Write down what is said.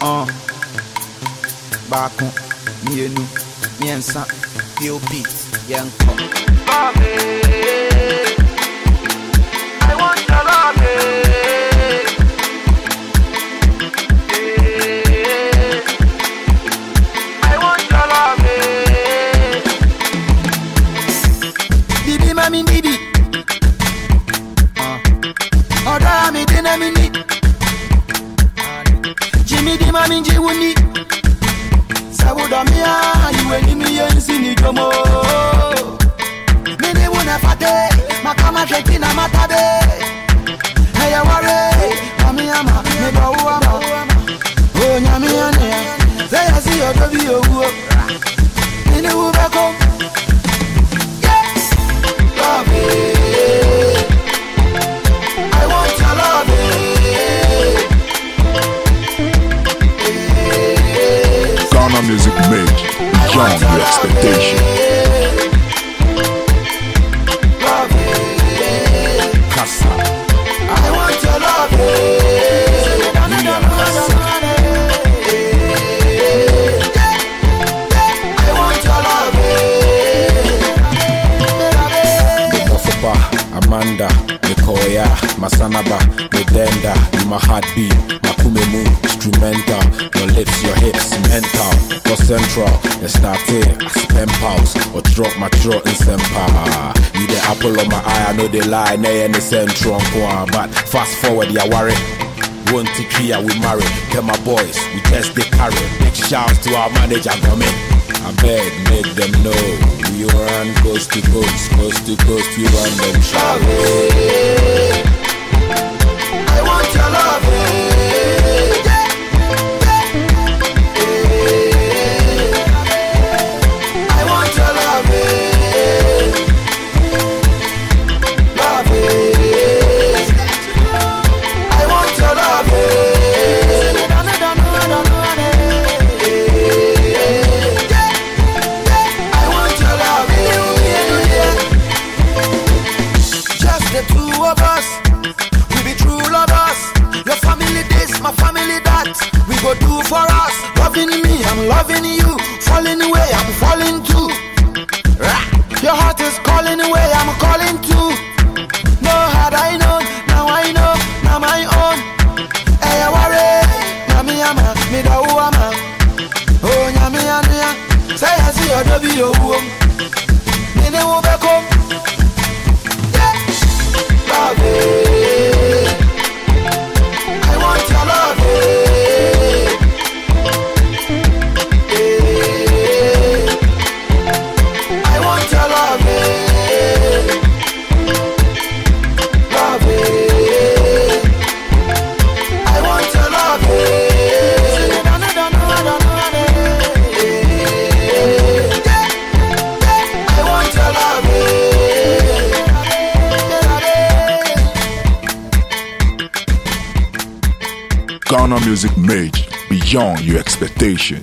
Uh. Baako, mmienu, mmiɛnsa, POP, yɛnkɔ. I want your love. I want your love. Bibi mami bibi. Ọ̀dọ́ mi dín náà mi ní. mi wuni sawudomia iwe nimi ye nsi ni jomo. Mini wuna fate makama sheki na matabe. Eye ware kamiama mebawuama onyamiane seyasi odobi owuo mini wubeko Ghana Music Made beyond your expectation. I want your love Amanda, Mikoya, Masanaba, Medenda, my heartbeat, Makumemu, instrumental, your lips, your hips, mental, your central, the start here, I spend pulse, or drop my throat in sempa. You the apple of my eye, I know they lie, nay, any central, but fast forward, ya worry. One to three, we marry. Tell my boys, we test the carry. Big shouts to our manager, Gomez. I beg, make them know we run coast to coast, coast to coast, we run them show. Go do for us. Loving me, I'm loving you. Falling away, I'm falling too. Your heart is calling away, I'm calling too. No had I known, now I know, now my own. Hey, I oh, worry, Nami ama, me da uama. Oh, Nami ania, say I see your dobi yo. Me Ghana Music Made beyond your expectation.